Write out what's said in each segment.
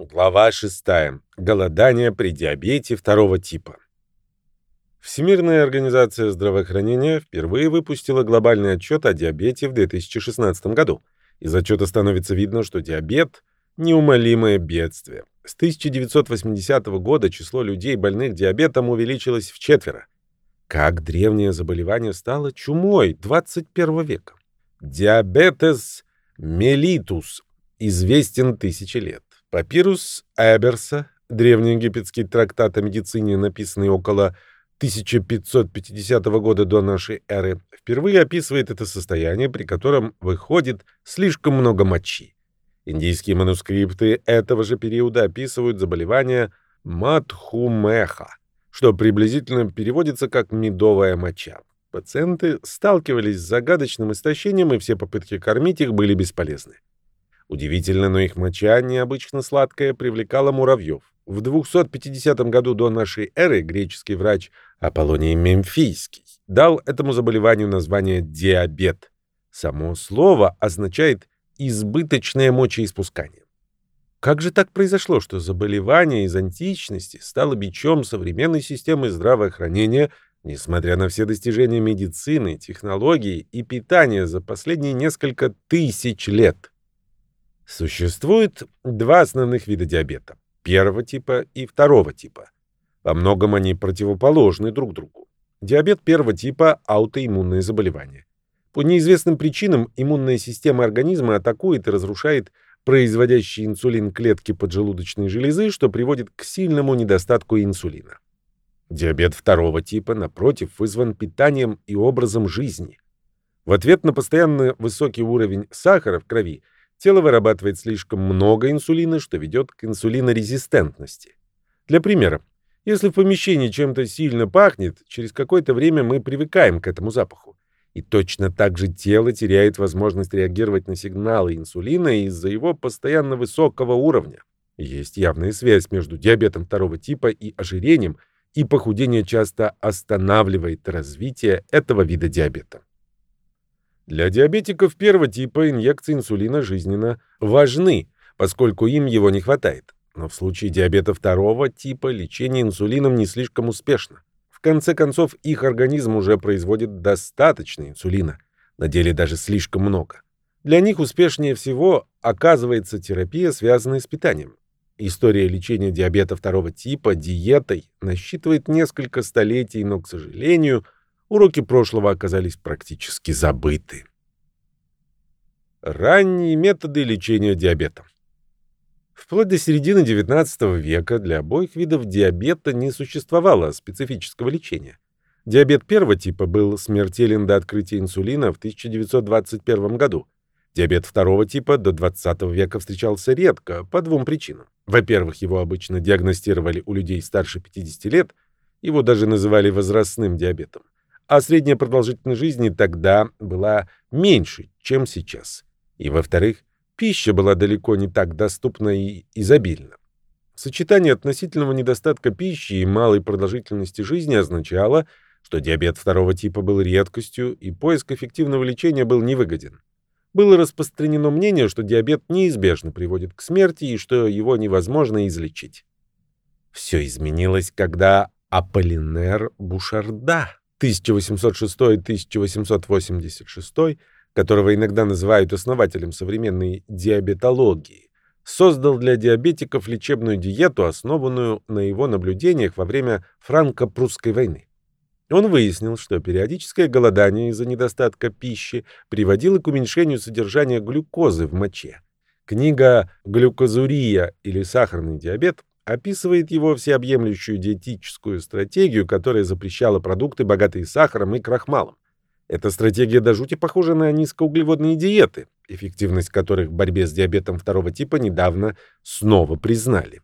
Глава 6. Голодание при диабете второго типа. Всемирная организация здравоохранения впервые выпустила глобальный отчет о диабете в 2016 году. Из отчета становится видно, что диабет – неумолимое бедствие. С 1980 года число людей, больных диабетом, увеличилось в четверо. Как древнее заболевание стало чумой 21 века? Диабетес мелитус известен тысячи лет. Папирус Эберса, древнеегипетский трактат о медицине, написанный около 1550 года до нашей эры, впервые описывает это состояние, при котором выходит слишком много мочи. Индийские манускрипты этого же периода описывают заболевание матхумеха, что приблизительно переводится как «медовая моча». Пациенты сталкивались с загадочным истощением, и все попытки кормить их были бесполезны. Удивительно, но их моча, необычно сладкая, привлекала муравьев. В 250 году до нашей эры греческий врач Аполлоний Мемфийский дал этому заболеванию название диабет. Само слово означает избыточное мочеиспускание. Как же так произошло, что заболевание из античности стало бичом современной системы здравоохранения, несмотря на все достижения медицины, технологий и питания за последние несколько тысяч лет? Существует два основных вида диабета – первого типа и второго типа. Во многом они противоположны друг другу. Диабет первого типа – аутоиммунное заболевание. По неизвестным причинам иммунная система организма атакует и разрушает производящие инсулин клетки поджелудочной железы, что приводит к сильному недостатку инсулина. Диабет второго типа, напротив, вызван питанием и образом жизни. В ответ на постоянно высокий уровень сахара в крови – тело вырабатывает слишком много инсулина, что ведет к инсулинорезистентности. Для примера, если в помещении чем-то сильно пахнет, через какое-то время мы привыкаем к этому запаху. И точно так же тело теряет возможность реагировать на сигналы инсулина из-за его постоянно высокого уровня. Есть явная связь между диабетом второго типа и ожирением, и похудение часто останавливает развитие этого вида диабета. Для диабетиков первого типа инъекции инсулина жизненно важны, поскольку им его не хватает. Но в случае диабета второго типа лечение инсулином не слишком успешно. В конце концов, их организм уже производит достаточно инсулина, на деле даже слишком много. Для них успешнее всего оказывается терапия, связанная с питанием. История лечения диабета второго типа диетой насчитывает несколько столетий, но, к сожалению, уроки прошлого оказались практически забыты. Ранние методы лечения диабета. Вплоть до середины XIX века для обоих видов диабета не существовало специфического лечения. Диабет первого типа был смертелен до открытия инсулина в 1921 году. Диабет второго типа до 20 века встречался редко по двум причинам. Во-первых, его обычно диагностировали у людей старше 50 лет, его даже называли возрастным диабетом а средняя продолжительность жизни тогда была меньше, чем сейчас. И, во-вторых, пища была далеко не так доступна и изобильна. Сочетание относительного недостатка пищи и малой продолжительности жизни означало, что диабет второго типа был редкостью, и поиск эффективного лечения был невыгоден. Было распространено мнение, что диабет неизбежно приводит к смерти и что его невозможно излечить. Все изменилось, когда Аполлинер Бушарда 1806-1886, которого иногда называют основателем современной диабетологии, создал для диабетиков лечебную диету, основанную на его наблюдениях во время франко-прусской войны. Он выяснил, что периодическое голодание из-за недостатка пищи приводило к уменьшению содержания глюкозы в моче. Книга «Глюкозурия» или «Сахарный диабет» описывает его всеобъемлющую диетическую стратегию, которая запрещала продукты, богатые сахаром и крахмалом. Эта стратегия до жути похожа на низкоуглеводные диеты, эффективность которых в борьбе с диабетом второго типа недавно снова признали.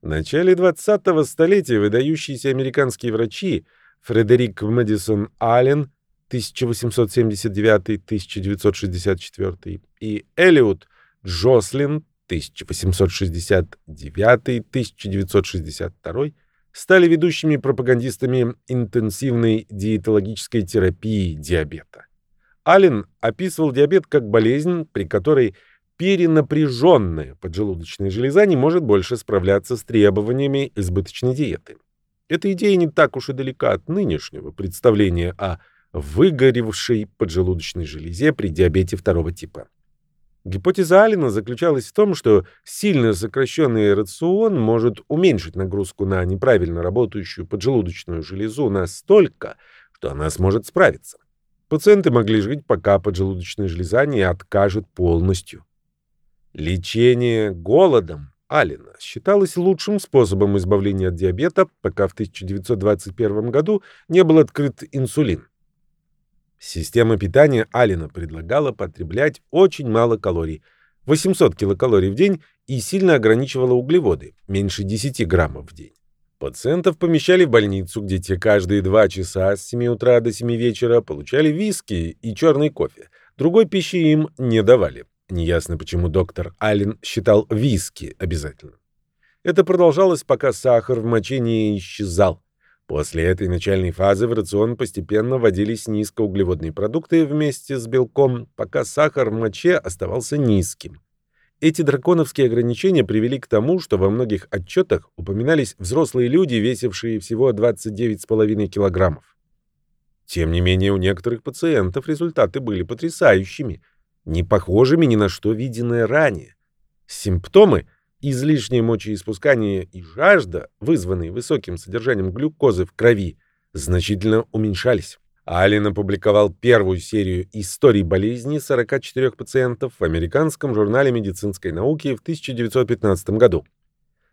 В начале 20-го столетия выдающиеся американские врачи Фредерик Мэдисон Аллен 1879-1964 и Элиот Джослин 1869-1962 стали ведущими пропагандистами интенсивной диетологической терапии диабета. Аллен описывал диабет как болезнь, при которой перенапряженная поджелудочная железа не может больше справляться с требованиями избыточной диеты. Эта идея не так уж и далека от нынешнего представления о выгоревшей поджелудочной железе при диабете второго типа. Гипотеза Алина заключалась в том, что сильно сокращенный рацион может уменьшить нагрузку на неправильно работающую поджелудочную железу настолько, что она сможет справиться. Пациенты могли жить, пока поджелудочная железа не откажет полностью. Лечение голодом Алина считалось лучшим способом избавления от диабета, пока в 1921 году не был открыт инсулин. Система питания Алина предлагала потреблять очень мало калорий, 800 килокалорий в день, и сильно ограничивала углеводы, меньше 10 граммов в день. Пациентов помещали в больницу, где те каждые 2 часа с 7 утра до 7 вечера получали виски и черный кофе. Другой пищи им не давали. Неясно, почему доктор Аллен считал виски обязательным. Это продолжалось, пока сахар в моче не исчезал. После этой начальной фазы в рацион постепенно вводились низкоуглеводные продукты вместе с белком, пока сахар в моче оставался низким. Эти драконовские ограничения привели к тому, что во многих отчетах упоминались взрослые люди, весившие всего 29,5 килограммов. Тем не менее, у некоторых пациентов результаты были потрясающими, не похожими ни на что виденное ранее. Симптомы – Излишнее мочеиспускание и жажда, вызванные высоким содержанием глюкозы в крови, значительно уменьшались. Аллен опубликовал первую серию историй болезни 44 пациентов в американском журнале медицинской науки в 1915 году.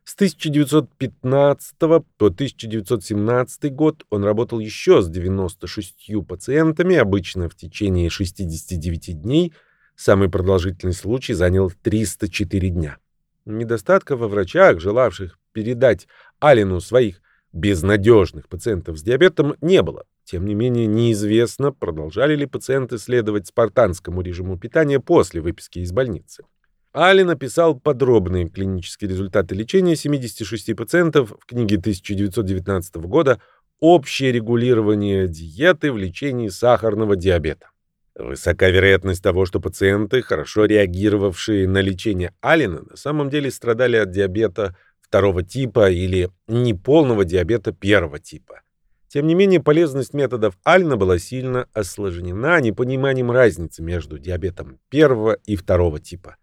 С 1915 по 1917 год он работал еще с 96 пациентами, обычно в течение 69 дней. Самый продолжительный случай занял 304 дня. Недостатка во врачах, желавших передать Алину своих безнадежных пациентов с диабетом, не было. Тем не менее, неизвестно, продолжали ли пациенты следовать спартанскому режиму питания после выписки из больницы. Аллен написал подробные клинические результаты лечения 76 пациентов в книге 1919 года «Общее регулирование диеты в лечении сахарного диабета». Высока вероятность того, что пациенты, хорошо реагировавшие на лечение Алина, на самом деле страдали от диабета второго типа или неполного диабета первого типа. Тем не менее, полезность методов Алина была сильно осложнена непониманием разницы между диабетом первого и второго типа.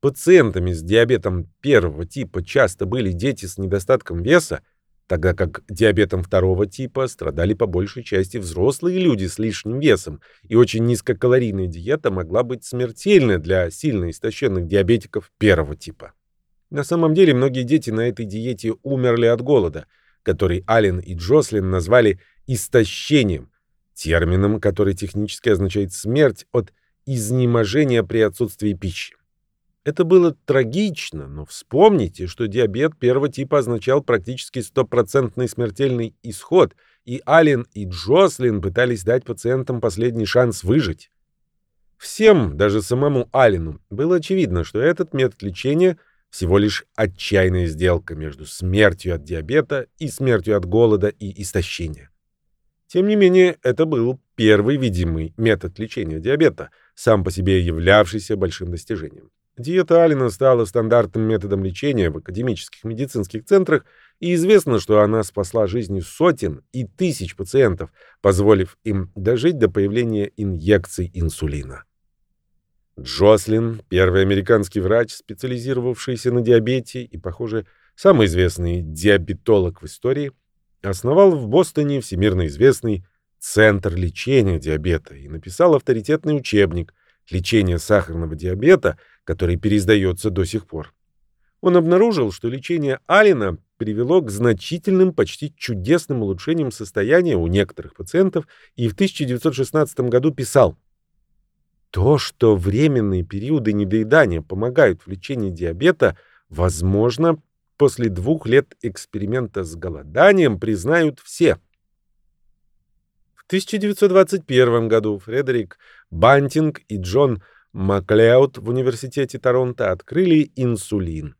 Пациентами с диабетом первого типа часто были дети с недостатком веса, тогда как диабетом второго типа страдали по большей части взрослые люди с лишним весом, и очень низкокалорийная диета могла быть смертельной для сильно истощенных диабетиков первого типа. На самом деле многие дети на этой диете умерли от голода, который Аллен и Джослин назвали истощением, термином, который технически означает смерть от изнеможения при отсутствии пищи. Это было трагично, но вспомните, что диабет первого типа означал практически стопроцентный смертельный исход, и Аллен и Джослин пытались дать пациентам последний шанс выжить. Всем, даже самому Аллену, было очевидно, что этот метод лечения всего лишь отчаянная сделка между смертью от диабета и смертью от голода и истощения. Тем не менее, это был первый видимый метод лечения диабета, сам по себе являвшийся большим достижением. Диета Алина стала стандартным методом лечения в академических медицинских центрах, и известно, что она спасла жизни сотен и тысяч пациентов, позволив им дожить до появления инъекций инсулина. Джослин, первый американский врач, специализировавшийся на диабете и, похоже, самый известный диабетолог в истории, основал в Бостоне всемирно известный Центр лечения диабета и написал авторитетный учебник «Лечение сахарного диабета», который переиздается до сих пор. Он обнаружил, что лечение Алина привело к значительным, почти чудесным улучшениям состояния у некоторых пациентов и в 1916 году писал «То, что временные периоды недоедания помогают в лечении диабета, возможно, после двух лет эксперимента с голоданием признают все». В 1921 году Фредерик Бантинг и Джон Маклеод в университете Торонто открыли инсулин.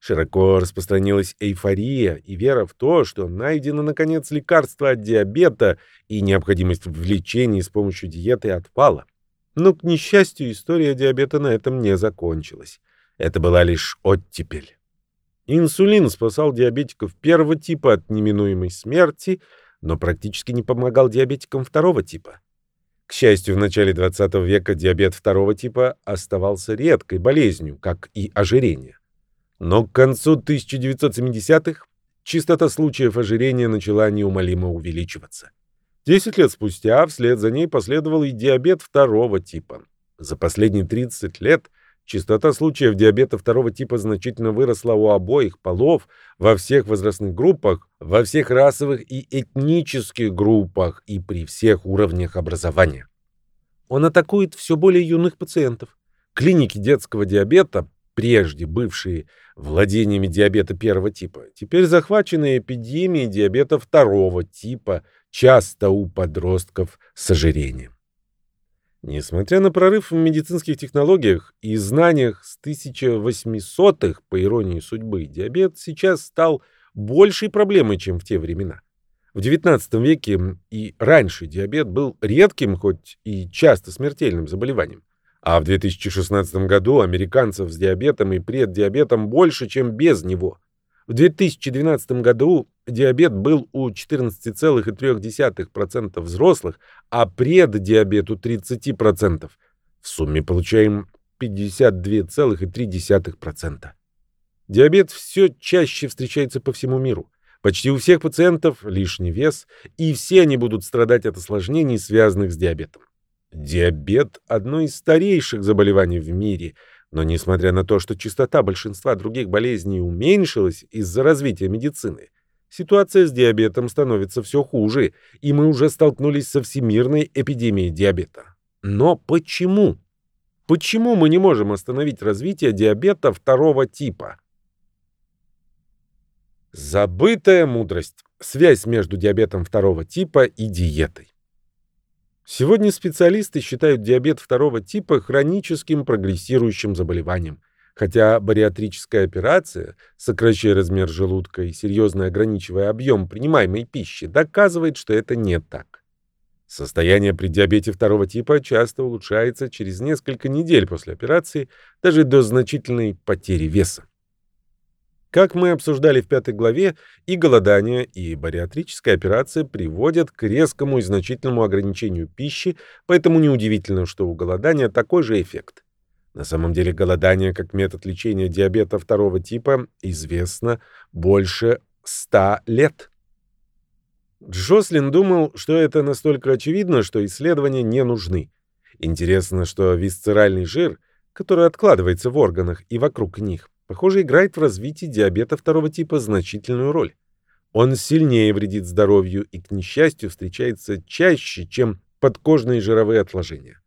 Широко распространилась эйфория и вера в то, что найдено, наконец, лекарство от диабета, и необходимость в лечении с помощью диеты отпала. Но, к несчастью, история диабета на этом не закончилась. Это была лишь оттепель. Инсулин спасал диабетиков первого типа от неминуемой смерти, но практически не помогал диабетикам второго типа. К счастью, в начале 20 века диабет второго типа оставался редкой болезнью, как и ожирение. Но к концу 1970-х частота случаев ожирения начала неумолимо увеличиваться. Десять лет спустя вслед за ней последовал и диабет второго типа. За последние 30 лет частота случаев диабета второго типа значительно выросла у обоих полов, во всех возрастных группах, во всех расовых и этнических группах и при всех уровнях образования. Он атакует все более юных пациентов. Клиники детского диабета, прежде бывшие владениями диабета первого типа, теперь захвачены эпидемией диабета второго типа – часто у подростков с ожирением. Несмотря на прорыв в медицинских технологиях и знаниях с 1800-х, по иронии судьбы, диабет сейчас стал большей проблемой, чем в те времена. В XIX веке и раньше диабет был редким, хоть и часто смертельным заболеванием. А в 2016 году американцев с диабетом и преддиабетом больше, чем без него. В 2012 году диабет был у 14,3% взрослых, а преддиабет у 30%. В сумме получаем 52,3%. Диабет все чаще встречается по всему миру. Почти у всех пациентов лишний вес, и все они будут страдать от осложнений, связанных с диабетом. Диабет – одно из старейших заболеваний в мире – но несмотря на то, что частота большинства других болезней уменьшилась из-за развития медицины, ситуация с диабетом становится все хуже, и мы уже столкнулись со всемирной эпидемией диабета. Но почему? Почему мы не можем остановить развитие диабета второго типа? Забытая мудрость. Связь между диабетом второго типа и диетой. Сегодня специалисты считают диабет второго типа хроническим прогрессирующим заболеванием, хотя бариатрическая операция, сокращая размер желудка и серьезно ограничивая объем принимаемой пищи, доказывает, что это не так. Состояние при диабете второго типа часто улучшается через несколько недель после операции, даже до значительной потери веса. Как мы обсуждали в пятой главе, и голодание, и бариатрическая операция приводят к резкому и значительному ограничению пищи, поэтому неудивительно, что у голодания такой же эффект. На самом деле голодание как метод лечения диабета второго типа известно больше 100 лет. Джослин думал, что это настолько очевидно, что исследования не нужны. Интересно, что висцеральный жир, который откладывается в органах и вокруг них, похоже, играет в развитии диабета второго типа значительную роль. Он сильнее вредит здоровью и, к несчастью, встречается чаще, чем подкожные жировые отложения.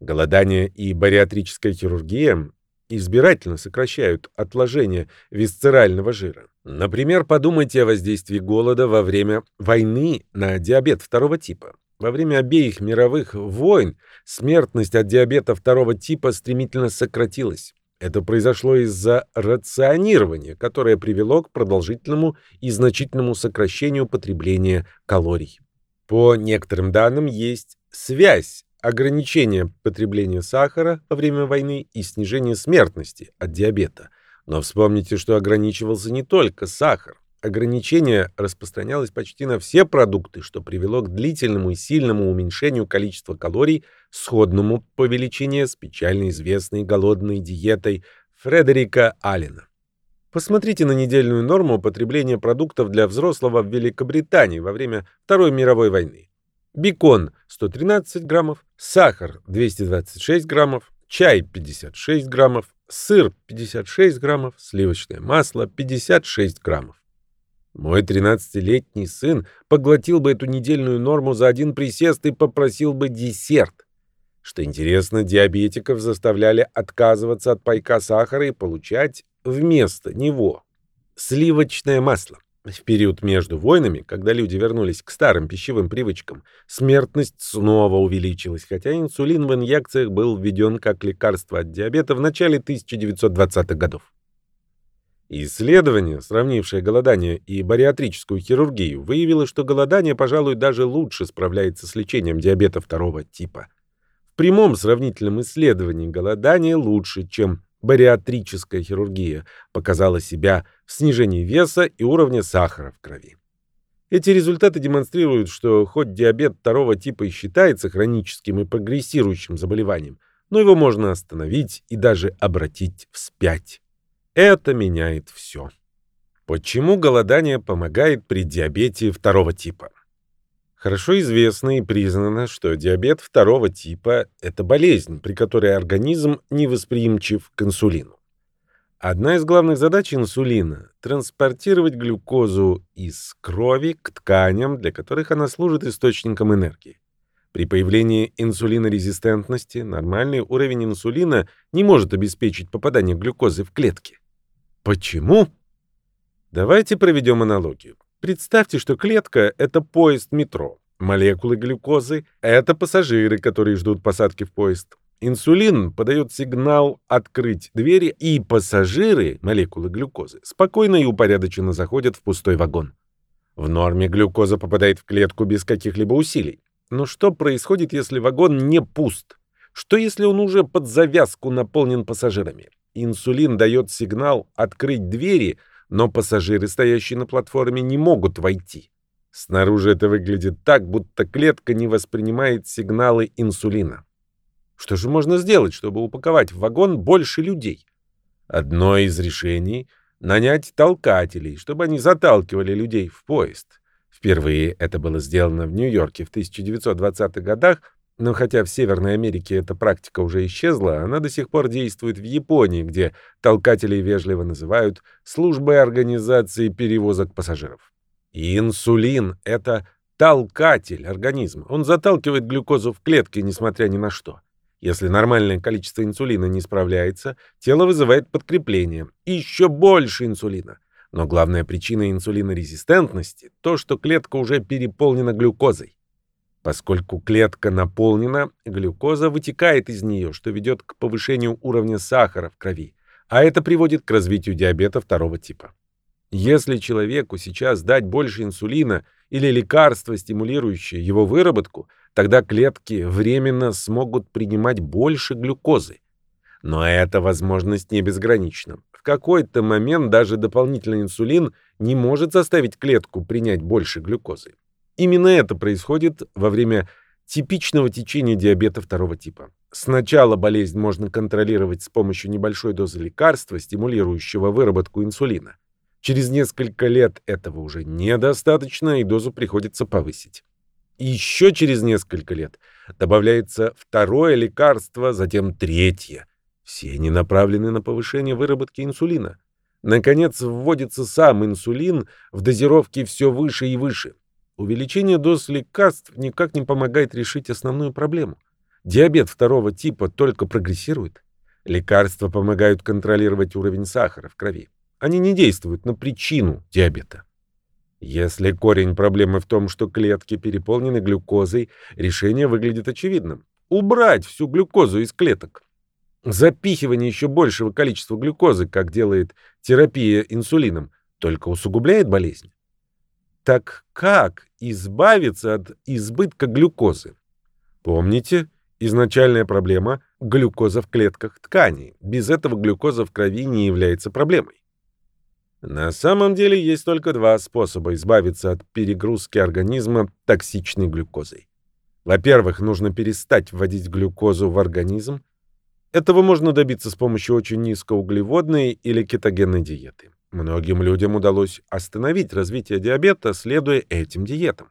Голодание и бариатрическая хирургия избирательно сокращают отложения висцерального жира. Например, подумайте о воздействии голода во время войны на диабет второго типа. Во время обеих мировых войн смертность от диабета второго типа стремительно сократилась. Это произошло из-за рационирования, которое привело к продолжительному и значительному сокращению потребления калорий. По некоторым данным есть связь ограничения потребления сахара во время войны и снижения смертности от диабета. Но вспомните, что ограничивался не только сахар. Ограничение распространялось почти на все продукты, что привело к длительному и сильному уменьшению количества калорий, сходному по величине с печально известной голодной диетой Фредерика Аллена. Посмотрите на недельную норму потребления продуктов для взрослого в Великобритании во время Второй мировой войны. Бекон 113 граммов, сахар 226 граммов, чай 56 граммов, сыр 56 граммов, сливочное масло 56 граммов. Мой 13-летний сын поглотил бы эту недельную норму за один присест и попросил бы десерт. Что интересно, диабетиков заставляли отказываться от пайка сахара и получать вместо него сливочное масло. В период между войнами, когда люди вернулись к старым пищевым привычкам, смертность снова увеличилась, хотя инсулин в инъекциях был введен как лекарство от диабета в начале 1920-х годов. Исследование, сравнившее голодание и бариатрическую хирургию, выявило, что голодание, пожалуй, даже лучше справляется с лечением диабета второго типа. В прямом сравнительном исследовании голодание лучше, чем бариатрическая хирургия, показала себя в снижении веса и уровня сахара в крови. Эти результаты демонстрируют, что хоть диабет второго типа и считается хроническим и прогрессирующим заболеванием, но его можно остановить и даже обратить вспять. Это меняет все. Почему голодание помогает при диабете второго типа? Хорошо известно и признано, что диабет второго типа – это болезнь, при которой организм невосприимчив к инсулину. Одна из главных задач инсулина – транспортировать глюкозу из крови к тканям, для которых она служит источником энергии. При появлении инсулинорезистентности нормальный уровень инсулина не может обеспечить попадание глюкозы в клетки. Почему? Давайте проведем аналогию. Представьте, что клетка – это поезд метро. Молекулы глюкозы – это пассажиры, которые ждут посадки в поезд. Инсулин подает сигнал открыть двери, и пассажиры, молекулы глюкозы, спокойно и упорядоченно заходят в пустой вагон. В норме глюкоза попадает в клетку без каких-либо усилий. Но что происходит, если вагон не пуст? Что если он уже под завязку наполнен пассажирами? Инсулин дает сигнал открыть двери, но пассажиры, стоящие на платформе, не могут войти. Снаружи это выглядит так, будто клетка не воспринимает сигналы инсулина. Что же можно сделать, чтобы упаковать в вагон больше людей? Одно из решений — нанять толкателей, чтобы они заталкивали людей в поезд. Впервые это было сделано в Нью-Йорке в 1920-х годах, но хотя в Северной Америке эта практика уже исчезла, она до сих пор действует в Японии, где толкателей вежливо называют службой организации перевозок пассажиров. Инсулин — это толкатель организма. Он заталкивает глюкозу в клетки, несмотря ни на что. Если нормальное количество инсулина не справляется, тело вызывает подкрепление. Еще больше инсулина. Но главная причина инсулинорезистентности – то, что клетка уже переполнена глюкозой. Поскольку клетка наполнена, глюкоза вытекает из нее, что ведет к повышению уровня сахара в крови, а это приводит к развитию диабета второго типа. Если человеку сейчас дать больше инсулина или лекарства, стимулирующие его выработку, тогда клетки временно смогут принимать больше глюкозы. Но эта возможность не безгранична. В какой-то момент даже дополнительный инсулин не может заставить клетку принять больше глюкозы. Именно это происходит во время типичного течения диабета второго типа. Сначала болезнь можно контролировать с помощью небольшой дозы лекарства, стимулирующего выработку инсулина. Через несколько лет этого уже недостаточно, и дозу приходится повысить. Еще через несколько лет добавляется второе лекарство, затем третье. Все они направлены на повышение выработки инсулина. Наконец, вводится сам инсулин в дозировке все выше и выше. Увеличение доз лекарств никак не помогает решить основную проблему. Диабет второго типа только прогрессирует. Лекарства помогают контролировать уровень сахара в крови. Они не действуют на причину диабета. Если корень проблемы в том, что клетки переполнены глюкозой, решение выглядит очевидным. Убрать всю глюкозу из клеток. Запихивание еще большего количества глюкозы, как делает терапия инсулином, только усугубляет болезнь. Так как избавиться от избытка глюкозы? Помните, изначальная проблема – глюкоза в клетках тканей. Без этого глюкоза в крови не является проблемой. На самом деле есть только два способа избавиться от перегрузки организма токсичной глюкозой. Во-первых, нужно перестать вводить глюкозу в организм. Этого можно добиться с помощью очень низкоуглеводной или кетогенной диеты. Многим людям удалось остановить развитие диабета, следуя этим диетам.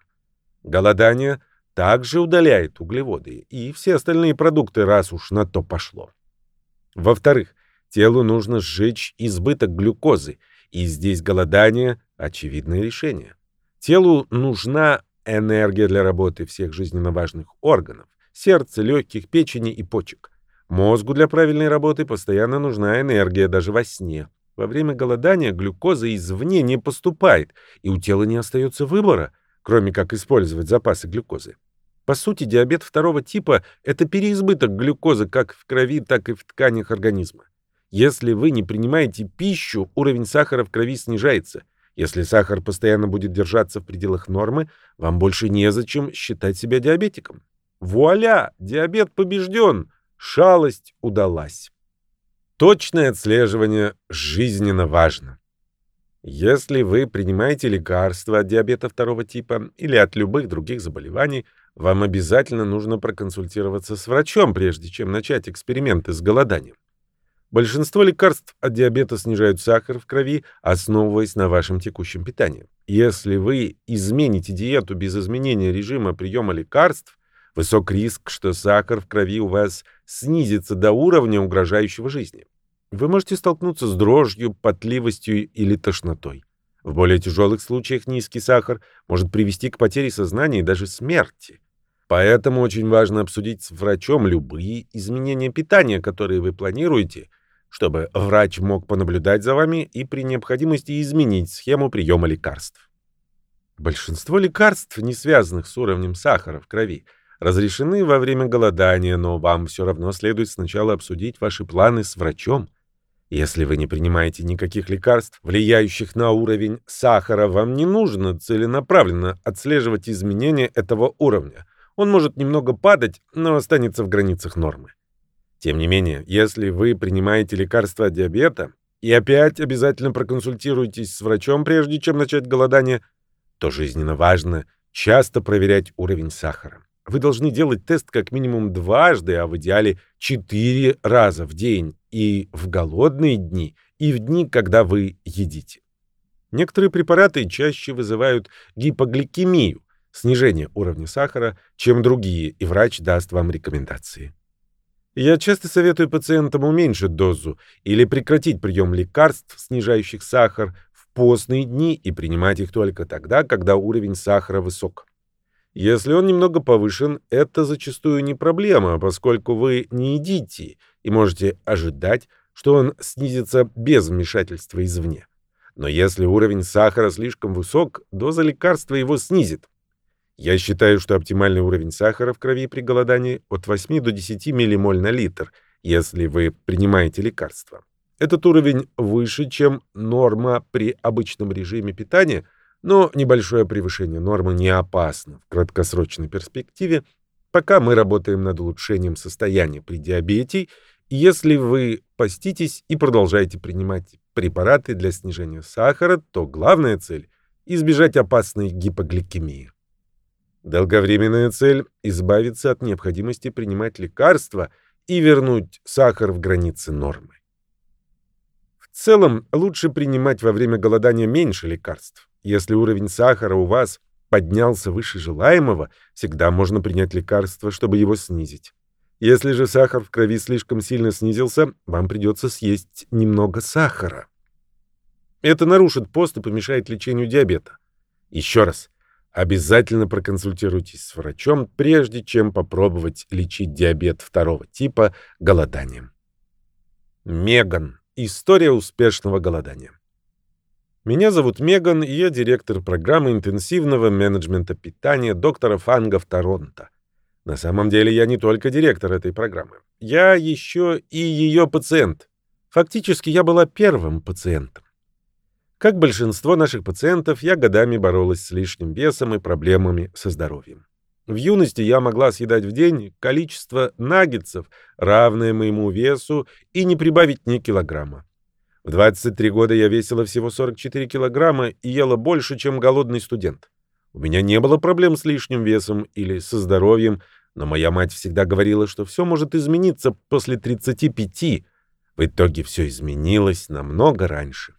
Голодание также удаляет углеводы и все остальные продукты, раз уж на то пошло. Во-вторых, телу нужно сжечь избыток глюкозы – и здесь голодание – очевидное решение. Телу нужна энергия для работы всех жизненно важных органов – сердца, легких, печени и почек. Мозгу для правильной работы постоянно нужна энергия даже во сне. Во время голодания глюкоза извне не поступает, и у тела не остается выбора, кроме как использовать запасы глюкозы. По сути, диабет второго типа – это переизбыток глюкозы как в крови, так и в тканях организма. Если вы не принимаете пищу, уровень сахара в крови снижается. Если сахар постоянно будет держаться в пределах нормы, вам больше незачем считать себя диабетиком. Вуаля! Диабет побежден! Шалость удалась. Точное отслеживание жизненно важно. Если вы принимаете лекарства от диабета второго типа или от любых других заболеваний, вам обязательно нужно проконсультироваться с врачом, прежде чем начать эксперименты с голоданием. Большинство лекарств от диабета снижают сахар в крови, основываясь на вашем текущем питании. Если вы измените диету без изменения режима приема лекарств, высок риск, что сахар в крови у вас снизится до уровня, угрожающего жизни. Вы можете столкнуться с дрожью, потливостью или тошнотой. В более тяжелых случаях низкий сахар может привести к потере сознания и даже смерти. Поэтому очень важно обсудить с врачом любые изменения питания, которые вы планируете, чтобы врач мог понаблюдать за вами и при необходимости изменить схему приема лекарств. Большинство лекарств, не связанных с уровнем сахара в крови, разрешены во время голодания, но вам все равно следует сначала обсудить ваши планы с врачом. Если вы не принимаете никаких лекарств, влияющих на уровень сахара, вам не нужно целенаправленно отслеживать изменения этого уровня. Он может немного падать, но останется в границах нормы. Тем не менее, если вы принимаете лекарства от диабета и опять обязательно проконсультируйтесь с врачом, прежде чем начать голодание, то жизненно важно часто проверять уровень сахара. Вы должны делать тест как минимум дважды, а в идеале четыре раза в день и в голодные дни, и в дни, когда вы едите. Некоторые препараты чаще вызывают гипогликемию, снижение уровня сахара, чем другие, и врач даст вам рекомендации. Я часто советую пациентам уменьшить дозу или прекратить прием лекарств, снижающих сахар, в постные дни и принимать их только тогда, когда уровень сахара высок. Если он немного повышен, это зачастую не проблема, поскольку вы не едите и можете ожидать, что он снизится без вмешательства извне. Но если уровень сахара слишком высок, доза лекарства его снизит. Я считаю, что оптимальный уровень сахара в крови при голодании от 8 до 10 ммоль на литр, если вы принимаете лекарства. Этот уровень выше, чем норма при обычном режиме питания – но небольшое превышение нормы не опасно в краткосрочной перспективе, пока мы работаем над улучшением состояния при диабете, если вы поститесь и продолжаете принимать препараты для снижения сахара, то главная цель – избежать опасной гипогликемии. Долговременная цель – избавиться от необходимости принимать лекарства и вернуть сахар в границы нормы. В целом, лучше принимать во время голодания меньше лекарств. Если уровень сахара у вас поднялся выше желаемого, всегда можно принять лекарство, чтобы его снизить. Если же сахар в крови слишком сильно снизился, вам придется съесть немного сахара. Это нарушит пост и помешает лечению диабета. Еще раз, обязательно проконсультируйтесь с врачом, прежде чем попробовать лечить диабет второго типа голоданием. Меган. История успешного голодания. Меня зовут Меган, и я директор программы интенсивного менеджмента питания доктора Фанга в Торонто. На самом деле я не только директор этой программы. Я еще и ее пациент. Фактически я была первым пациентом. Как большинство наших пациентов, я годами боролась с лишним весом и проблемами со здоровьем. В юности я могла съедать в день количество наггетсов, равное моему весу, и не прибавить ни килограмма. В 23 года я весила всего 44 килограмма и ела больше, чем голодный студент. У меня не было проблем с лишним весом или со здоровьем, но моя мать всегда говорила, что все может измениться после 35. В итоге все изменилось намного раньше.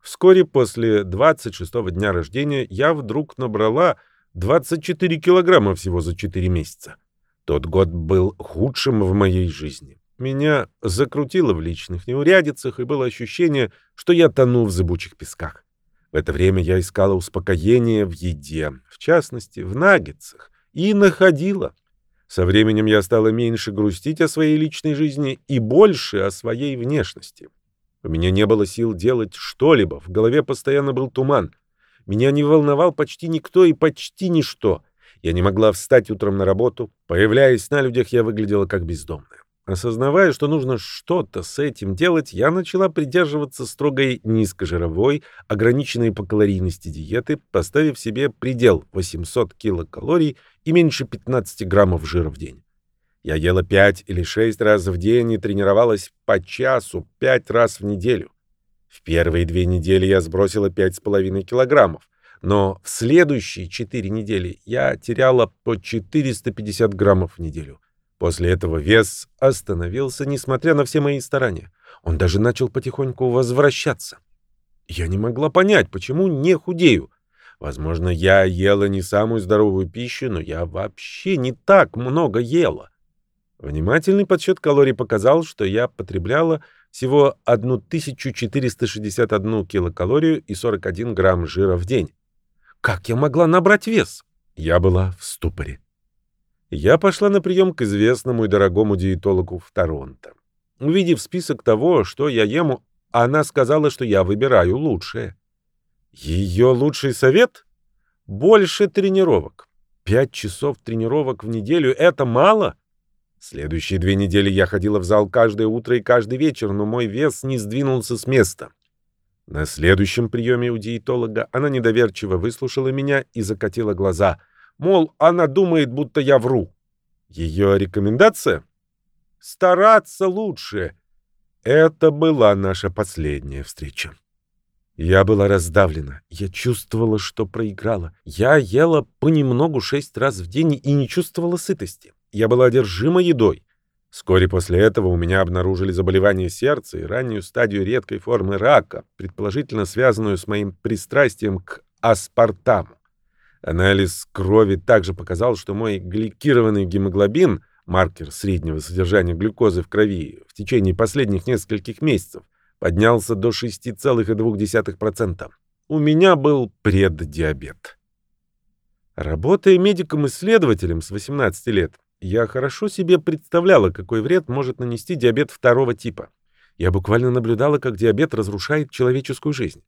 Вскоре после 26-го дня рождения я вдруг набрала 24 килограмма всего за 4 месяца. Тот год был худшим в моей жизни. Меня закрутило в личных неурядицах, и было ощущение, что я тону в зыбучих песках. В это время я искала успокоение в еде, в частности, в наггетсах, и находила. Со временем я стала меньше грустить о своей личной жизни и больше о своей внешности. У меня не было сил делать что-либо, в голове постоянно был туман. Меня не волновал почти никто и почти ничто. Я не могла встать утром на работу. Появляясь на людях, я выглядела как бездомная. Осознавая, что нужно что-то с этим делать, я начала придерживаться строгой низкожировой, ограниченной по калорийности диеты, поставив себе предел 800 килокалорий и меньше 15 граммов жира в день. Я ела 5 или 6 раз в день и тренировалась по часу 5 раз в неделю. В первые две недели я сбросила 5,5 килограммов, но в следующие 4 недели я теряла по 450 граммов в неделю. После этого вес остановился, несмотря на все мои старания. Он даже начал потихоньку возвращаться. Я не могла понять, почему не худею. Возможно, я ела не самую здоровую пищу, но я вообще не так много ела. Внимательный подсчет калорий показал, что я потребляла всего 1461 килокалорию и 41 грамм жира в день. Как я могла набрать вес? Я была в ступоре. Я пошла на прием к известному и дорогому диетологу в Торонто. Увидев список того, что я ем, она сказала, что я выбираю лучшее. Ее лучший совет? Больше тренировок. Пять часов тренировок в неделю — это мало? Следующие две недели я ходила в зал каждое утро и каждый вечер, но мой вес не сдвинулся с места. На следующем приеме у диетолога она недоверчиво выслушала меня и закатила глаза. Мол, она думает, будто я вру. Ее рекомендация? Стараться лучше. Это была наша последняя встреча. Я была раздавлена. Я чувствовала, что проиграла. Я ела понемногу шесть раз в день и не чувствовала сытости. Я была одержима едой. Вскоре после этого у меня обнаружили заболевание сердца и раннюю стадию редкой формы рака, предположительно связанную с моим пристрастием к аспартаму. Анализ крови также показал, что мой гликированный гемоглобин, маркер среднего содержания глюкозы в крови, в течение последних нескольких месяцев поднялся до 6,2%. У меня был преддиабет. Работая медиком-исследователем с 18 лет, я хорошо себе представляла, какой вред может нанести диабет второго типа. Я буквально наблюдала, как диабет разрушает человеческую жизнь.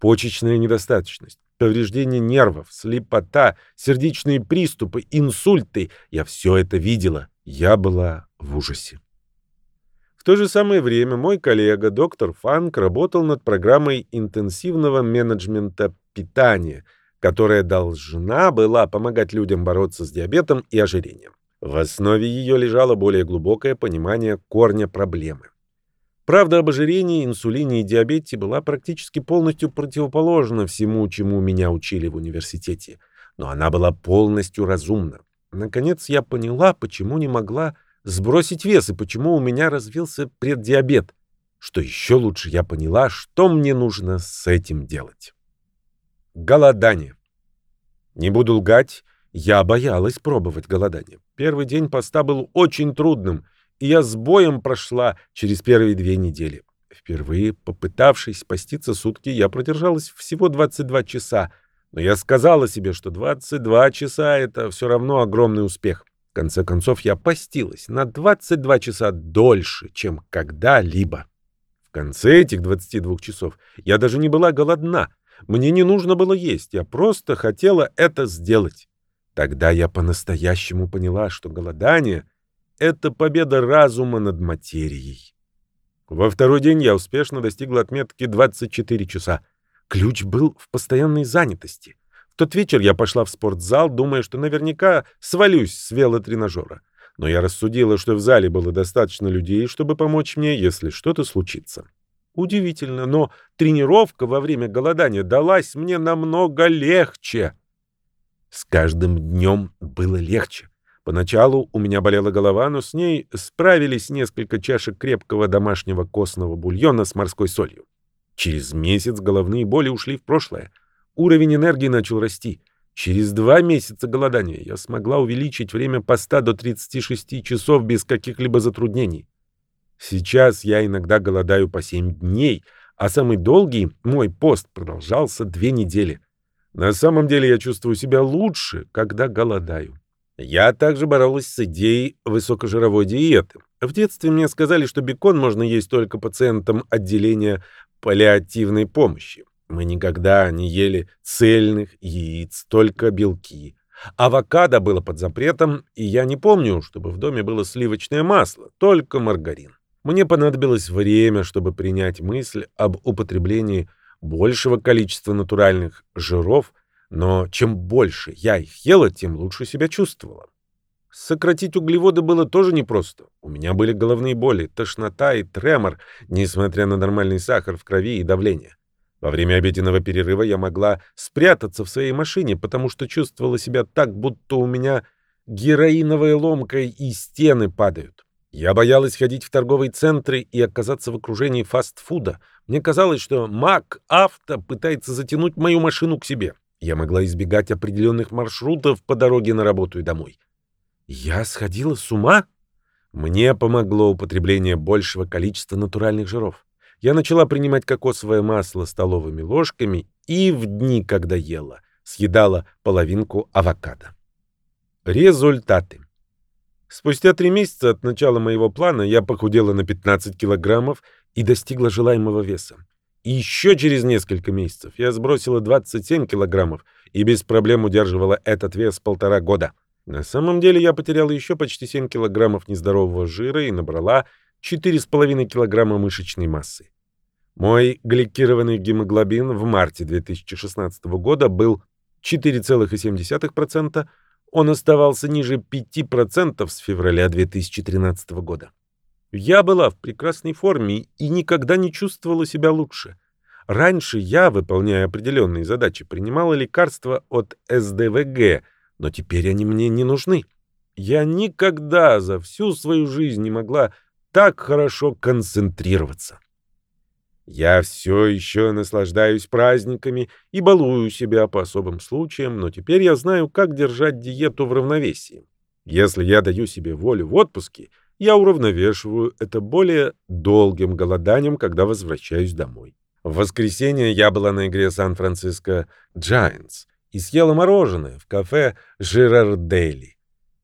Почечная недостаточность, повреждение нервов, слепота, сердечные приступы, инсульты. Я все это видела. Я была в ужасе. В то же самое время мой коллега, доктор Фанк, работал над программой интенсивного менеджмента питания, которая должна была помогать людям бороться с диабетом и ожирением. В основе ее лежало более глубокое понимание корня проблемы. Правда об инсулине и диабете была практически полностью противоположна всему, чему меня учили в университете, но она была полностью разумна. Наконец я поняла, почему не могла сбросить вес и почему у меня развился преддиабет. Что еще лучше, я поняла, что мне нужно с этим делать. Голодание. Не буду лгать, я боялась пробовать голодание. Первый день поста был очень трудным, я с боем прошла через первые две недели. Впервые попытавшись поститься сутки, я продержалась всего 22 часа, но я сказала себе, что 22 часа — это все равно огромный успех. В конце концов, я постилась на 22 часа дольше, чем когда-либо. В конце этих 22 часов я даже не была голодна. Мне не нужно было есть, я просто хотела это сделать. Тогда я по-настоящему поняла, что голодание — это победа разума над материей. Во второй день я успешно достигла отметки 24 часа. Ключ был в постоянной занятости. В тот вечер я пошла в спортзал, думая, что наверняка свалюсь с велотренажера. Но я рассудила, что в зале было достаточно людей, чтобы помочь мне, если что-то случится. Удивительно, но тренировка во время голодания далась мне намного легче. С каждым днем было легче. Поначалу у меня болела голова, но с ней справились несколько чашек крепкого домашнего костного бульона с морской солью. Через месяц головные боли ушли в прошлое. Уровень энергии начал расти. Через два месяца голодания я смогла увеличить время поста до 36 часов без каких-либо затруднений. Сейчас я иногда голодаю по 7 дней, а самый долгий мой пост продолжался две недели. На самом деле я чувствую себя лучше, когда голодаю. Я также боролась с идеей высокожировой диеты. В детстве мне сказали, что бекон можно есть только пациентам отделения паллиативной помощи. Мы никогда не ели цельных яиц, только белки. Авокадо было под запретом, и я не помню, чтобы в доме было сливочное масло, только маргарин. Мне понадобилось время, чтобы принять мысль об употреблении большего количества натуральных жиров, но чем больше я их ела, тем лучше себя чувствовала. Сократить углеводы было тоже непросто. У меня были головные боли, тошнота и тремор, несмотря на нормальный сахар в крови и давление. Во время обеденного перерыва я могла спрятаться в своей машине, потому что чувствовала себя так, будто у меня героиновая ломка и стены падают. Я боялась ходить в торговые центры и оказаться в окружении фастфуда. Мне казалось, что Мак Авто пытается затянуть мою машину к себе. Я могла избегать определенных маршрутов по дороге на работу и домой. Я сходила с ума? Мне помогло употребление большего количества натуральных жиров. Я начала принимать кокосовое масло столовыми ложками и в дни, когда ела, съедала половинку авокадо. Результаты. Спустя три месяца от начала моего плана я похудела на 15 килограммов и достигла желаемого веса. Еще через несколько месяцев я сбросила 27 килограммов и без проблем удерживала этот вес полтора года. На самом деле я потеряла еще почти 7 килограммов нездорового жира и набрала 4,5 килограмма мышечной массы. Мой гликированный гемоглобин в марте 2016 года был 4,7%, он оставался ниже 5% с февраля 2013 года. Я была в прекрасной форме и никогда не чувствовала себя лучше. Раньше я, выполняя определенные задачи, принимала лекарства от СДВГ, но теперь они мне не нужны. Я никогда за всю свою жизнь не могла так хорошо концентрироваться. Я все еще наслаждаюсь праздниками и балую себя по особым случаям, но теперь я знаю, как держать диету в равновесии. Если я даю себе волю в отпуске, я уравновешиваю это более долгим голоданием, когда возвращаюсь домой. В воскресенье я была на игре Сан-Франциско Giants и съела мороженое в кафе Жирардейли.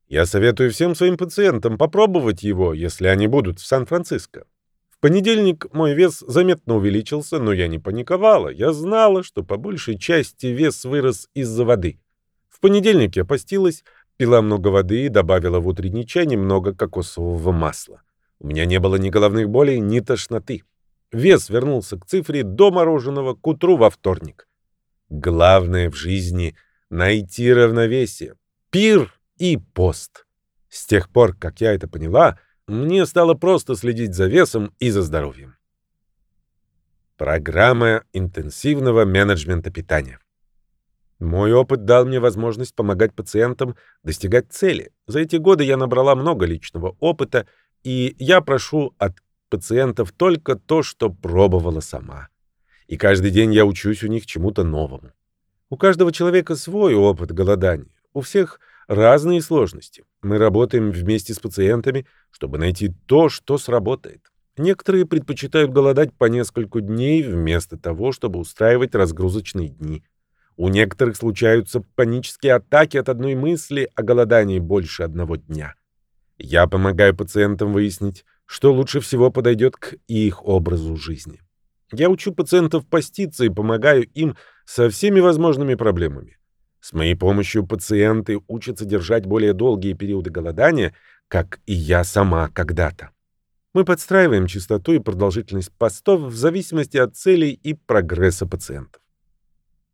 Я советую всем своим пациентам попробовать его, если они будут в Сан-Франциско. В понедельник мой вес заметно увеличился, но я не паниковала. Я знала, что по большей части вес вырос из-за воды. В понедельник я постилась, пила много воды и добавила в утренний чай немного кокосового масла. У меня не было ни головных болей, ни тошноты. Вес вернулся к цифре до мороженого к утру во вторник. Главное в жизни — найти равновесие. Пир и пост. С тех пор, как я это поняла, мне стало просто следить за весом и за здоровьем. Программа интенсивного менеджмента питания. Мой опыт дал мне возможность помогать пациентам достигать цели. За эти годы я набрала много личного опыта, и я прошу от пациентов только то, что пробовала сама. И каждый день я учусь у них чему-то новому. У каждого человека свой опыт голодания. У всех – разные сложности. Мы работаем вместе с пациентами, чтобы найти то, что сработает. Некоторые предпочитают голодать по несколько дней вместо того, чтобы устраивать разгрузочные дни. У некоторых случаются панические атаки от одной мысли о голодании больше одного дня. Я помогаю пациентам выяснить, что лучше всего подойдет к их образу жизни. Я учу пациентов поститься и помогаю им со всеми возможными проблемами. С моей помощью пациенты учатся держать более долгие периоды голодания, как и я сама когда-то. Мы подстраиваем частоту и продолжительность постов в зависимости от целей и прогресса пациентов.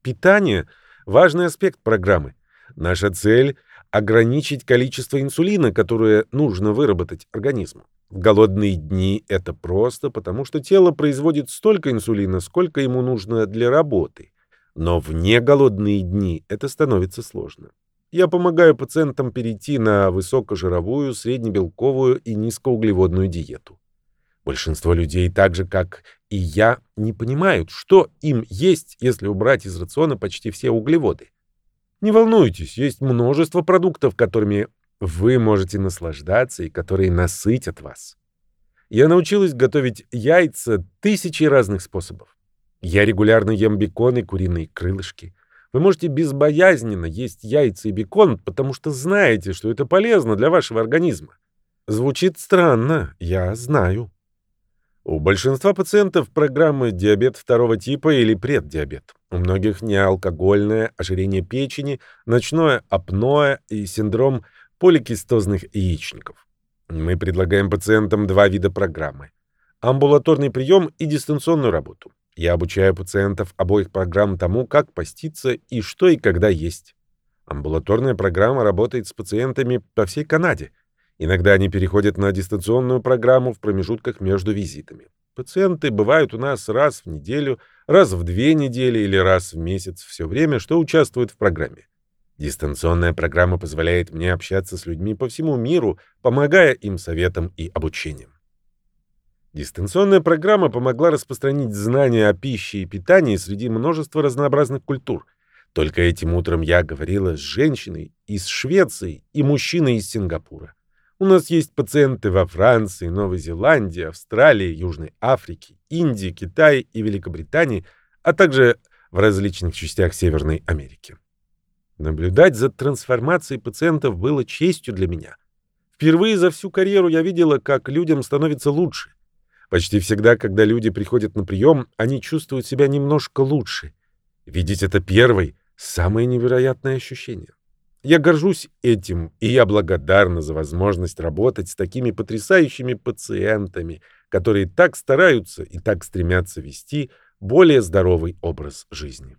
Питание – важный аспект программы. Наша цель – ограничить количество инсулина, которое нужно выработать организму. В голодные дни это просто, потому что тело производит столько инсулина, сколько ему нужно для работы. Но в неголодные дни это становится сложно. Я помогаю пациентам перейти на высокожировую, среднебелковую и низкоуглеводную диету. Большинство людей, так же как и я, не понимают, что им есть, если убрать из рациона почти все углеводы. Не волнуйтесь, есть множество продуктов, которыми вы можете наслаждаться и которые насытят вас. Я научилась готовить яйца тысячи разных способов. Я регулярно ем бекон и куриные крылышки. Вы можете безбоязненно есть яйца и бекон, потому что знаете, что это полезно для вашего организма. Звучит странно, я знаю. У большинства пациентов программы диабет второго типа или преддиабет. У многих неалкогольное ожирение печени, ночное апноэ и синдром поликистозных яичников. Мы предлагаем пациентам два вида программы. Амбулаторный прием и дистанционную работу. Я обучаю пациентов обоих программ тому, как поститься и что и когда есть. Амбулаторная программа работает с пациентами по всей Канаде – Иногда они переходят на дистанционную программу в промежутках между визитами. Пациенты бывают у нас раз в неделю, раз в две недели или раз в месяц все время, что участвуют в программе. Дистанционная программа позволяет мне общаться с людьми по всему миру, помогая им советом и обучением. Дистанционная программа помогла распространить знания о пище и питании среди множества разнообразных культур. Только этим утром я говорила с женщиной из Швеции и мужчиной из Сингапура. У нас есть пациенты во Франции, Новой Зеландии, Австралии, Южной Африке, Индии, Китае и Великобритании, а также в различных частях Северной Америки. Наблюдать за трансформацией пациентов было честью для меня. Впервые за всю карьеру я видела, как людям становится лучше. Почти всегда, когда люди приходят на прием, они чувствуют себя немножко лучше. Видеть это первой — самое невероятное ощущение. Я горжусь этим, и я благодарна за возможность работать с такими потрясающими пациентами, которые так стараются и так стремятся вести более здоровый образ жизни.